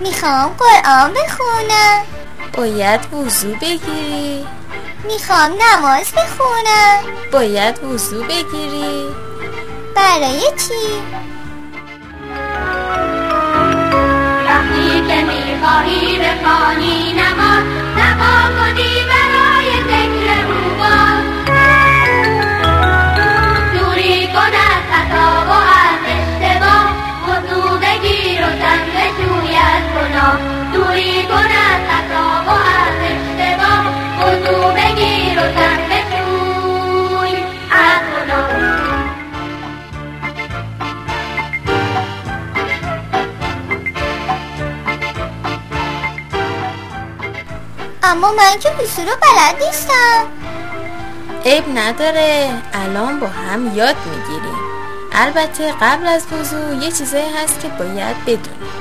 می‌خوام قرآن بخونم. باید وضو بگیری. می‌خوام نماز بخونم. باید وضو بگیری. برای چی؟ وقتی که می‌خواهی بخوانی نماز اما من که وضو رو بلد نیستم. عیب نداره. الان با هم یاد می‌گیریم. البته قبل از وضو یه چیزایی هست که باید بدونیم.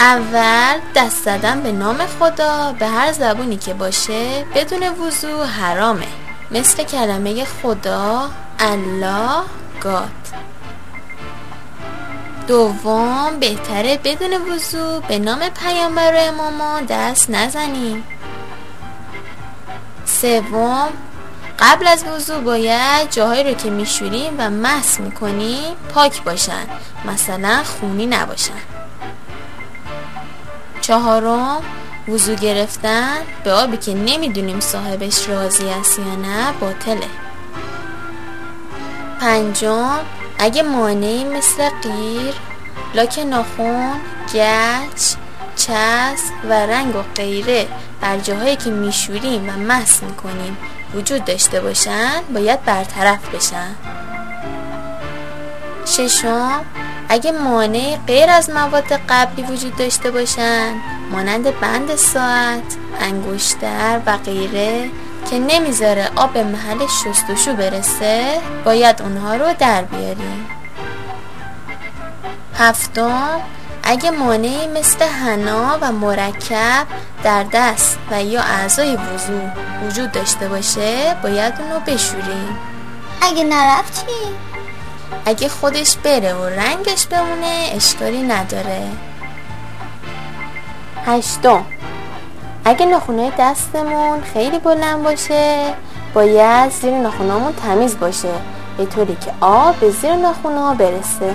اول دست زدن به نام خدا به هر زبونی که باشه بدون وضو حرامه. مثل کلمه خدا الله گاد. دوم بهتره بدون وضو به نام پیامبر اماما دست نزنیم. سوم قبل از وضو باید جاهایی رو که میشوریم و مس می‌کنیم پاک باشن مثلا خونی نباشن. چهارم وضو گرفتن به آبی که نمی‌دونیم صاحبش راضی است یا نه باطله. پنجم اگه مانعی مثل قیر لاک ناخون گچ چسب و رنگ و غیره بر جاهایی که میشوریم و مس می‌کنیم وجود داشته باشن باید برطرف بشن. ششم اگه مانع غیر از مواد قبلی وجود داشته باشن مانند بند ساعت انگشتر و غیره که نمی‌ذاره آب به محل شستشو برسه باید اونها رو در بیاریم. هفتم اگه مانعی مثل حنا و مرکب در دست و یا اعضای وضو وجود داشته باشه باید اونو بشوریم. اگه نرفت چی؟ اگه خودش بره و رنگش بمونه اشکالی نداره. هشتم اگه ناخونای دستمون خیلی بلند باشه باید زیر ناخونامون تمیز باشه. به طوری که آب به زیر ناخونا برسه.